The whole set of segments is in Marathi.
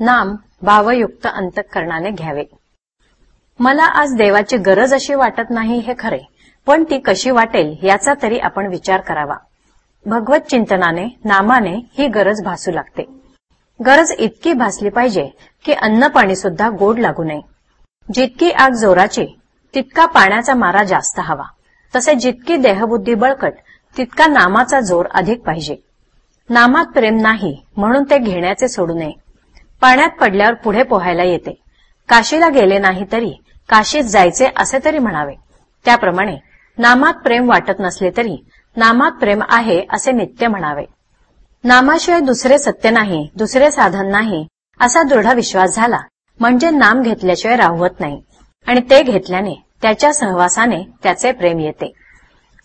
नाम भावयुक्त अंतःकरणाने घ्यावे. मला आज देवाची गरज अशी वाटत नाही हे खरे पण ती कशी वाटेल याचा तरी आपण विचार करावा. भगवत चिंतनाने नामाने ही गरज भासू लागते. गरज इतकी भासली पाहिजे की अन्न पाणी सुद्धा गोड लागू नये. जितकी आग जोराची तितका पाण्याचा मारा जास्त हवा. तसे जितकी देहबुद्धी बळकट तितका नामाचा जोर अधिक पाहिजे. नामात प्रेम नाही म्हणून ते घेण्याचे सोडू नये. पाण्यात पडल्यावर पुढे पोहायला येते. काशीला गेले नाही तरी काशीत जायचे असे तरी म्हणावे. त्याप्रमाणे नामात प्रेम वाटत नसले तरी नामात प्रेम आहे असे नित्य म्हणावे. नामाशिवाय दुसरे सत्य नाही दुसरे साधन नाही असा दृढ विश्वास झाला म्हणजे नाम घेतल्याशिवाय राहवत नाही. आणि ते घेतल्याने त्याच्या सहवासाने त्याचे प्रेम येते.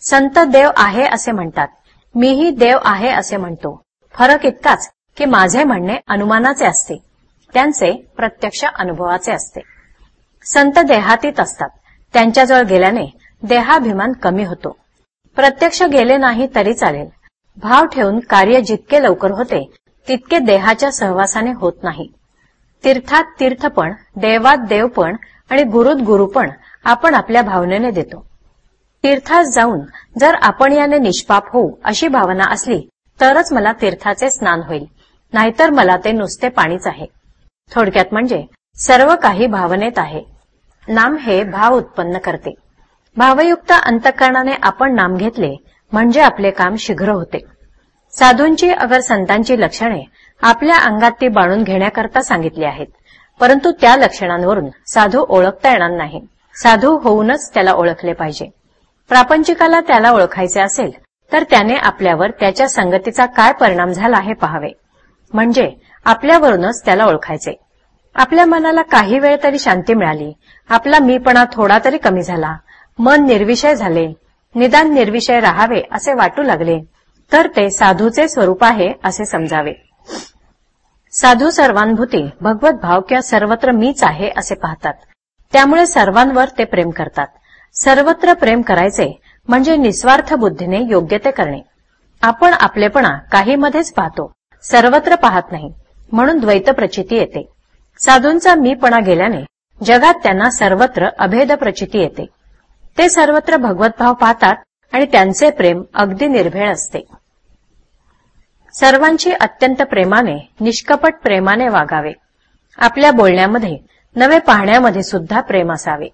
संत देव आहे असे म्हणतात. मीही देव आहे असे म्हणतो. फरक इतकाच की माझे म्हणणे अनुमानाचे असते. त्यांचे प्रत्यक्ष अनुभवाचे असते. संत देहातीत असतात. त्यांच्याजवळ गेल्याने देहाभिमान कमी होतो. प्रत्यक्ष गेले नाही तरी चालेल. भाव ठेवून कार्य जितके लवकर होते तितके देहाच्या सहवासाने होत नाही. तीर्थात तीर्थपण देवात देवपण आणि गुरुत गुरुपण आपण आपल्या भावनेने देतो. तीर्थात जाऊन जर आपण याने निष्पाप होऊ अशी भावना असली तरच मला तीर्थाचे स्नान होईल. नाहीतर मला ते नुसते पाणीच आहे. थोडक्यात म्हणजे सर्व काही भावनेत आहे. नाम हे भाव उत्पन्न करते. भावयुक्त अंतकरणाने आपण नाम घेतले म्हणजे आपले काम शीघ्र होते. साधूंची अगर संतांची लक्षणे आपल्या अंगात ती बाणून घेण्याकरता सांगितली आहेत. परंतु त्या लक्षणांवरून साधू ओळखता येणार नाही. साधू होऊनच त्याला ओळखले पाहिजे. प्रापंचिकाला त्याला ओळखायचे असेल तर त्याने आपल्यावर त्याच्या संगतीचा काय परिणाम झाला हे पहावे. म्हणजे आपल्यावरूनच त्याला ओळखायचे. आपल्या मनाला काही वेळ तरी शांती मिळाली. आपला मीपणा थोडा तरी कमी झाला. मन निर्विषय झाले. निदान निर्विषय राहावे असे वाटू लागले. तर ते साधूचे स्वरूप आहे असे समजावे. साधू सर्वांभूती भगवत भाव किंवा सर्वत्र मीच आहे असे पाहतात. त्यामुळे सर्वांवर ते प्रेम करतात. सर्वत्र प्रेम करायचे म्हणजे निस्वार्थ बुद्धीने योग्य ते करणे. आपण आपलेपणा काहीमध्येच पाहतो. सर्वत्र पाहत नाही. म्हणून द्वैत प्रचिती येते. साधूंचा मीपणा गेल्याने जगात त्यांना सर्वत्र अभेद प्रचिती येते. ते सर्वत्र भगवतभाव पाहतात आणि त्यांचे प्रेम अगदी निर्भेळ असते. सर्वांची अत्यंत प्रेमाने निष्कपट प्रेमाने वागावे. आपल्या बोलण्यामध्ये नवे पाहण्यामध्ये सुद्धा प्रेम असावे.